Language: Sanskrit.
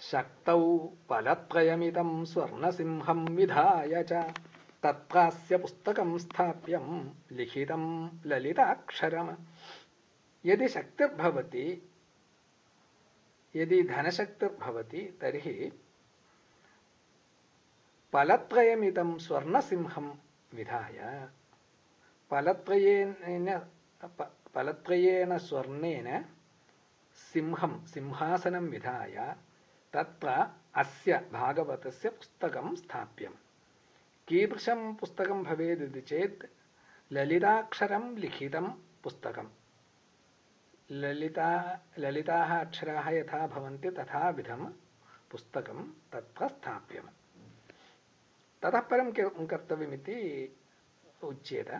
शक्तौ फलत्रयमिदं स्वर्णसिंहं विधाय च तत्रास्य पुस्तकं स्थाप्यं लिखितं ललिताक्षरम्। यदि शक्तिर्भवति यदि धनशक्तिर्भवति तर्हि फलत्रयमिदं स्वर्णसिंहं विधाय। फलत्रयेन फलत्रयेन स्वर्णेन सिंहं सिंहासनं विधाय तत्र अस्य भागवतस्य पुस्तकं स्थाप्यम्। कीदृशं पुस्तकं भवेत् इति चेत् ललिताक्षरं लिखितं पुस्तकं ललिता, ललिताः अक्षराः यथा भवन्ति तथाविधं पुस्तकं तत्र स्थाप्यम्। ततः परं किं कर्तव्यमिति उच्येत।